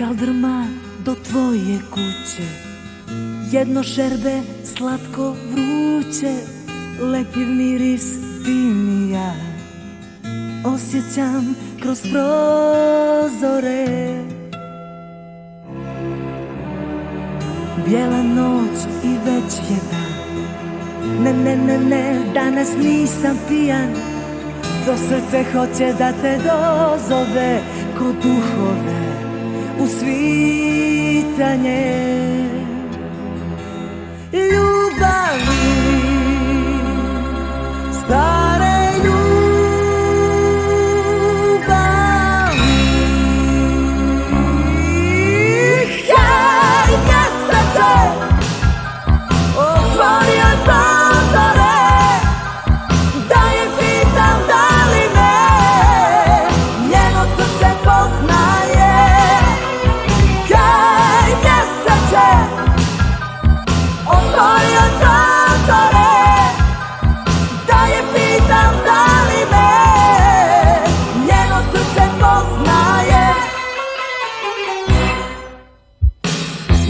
kaldrma do tvoje kuće. Jedno šerbe slatko vruće Lepiv miris ti mi ja. Osjećam kroz prozore. Bijela noć i već je dan. Ne, ne, ne, ne, danas nisam pijan. To srce hoće da te dozove Ko duhove svitanje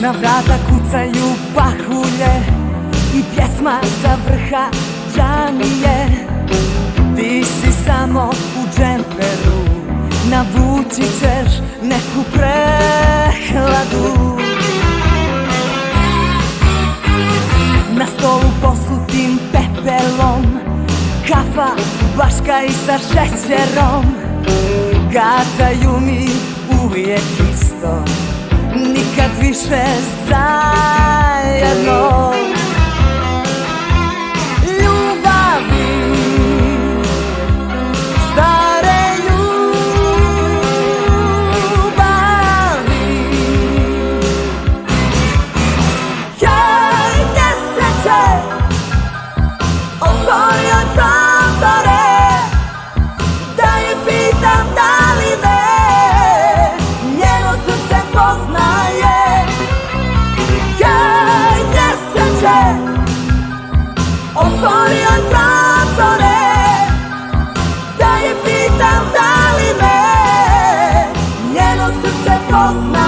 Na vrata kucaju pahulje I pjesma sa vrha džamije. Ti si samo u džemperu Navući ćeš neku prehladu. Na stolu posutim pepelom Kafa, baška i sa šećerom. Gataju mi uvijek isto više zajedno. Ljubavi Stare ljubavi. Jaj, mjesece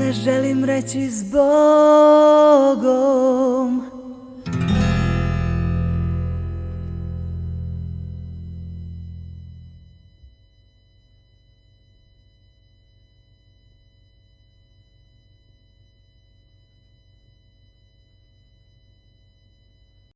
ne želim reći zbogom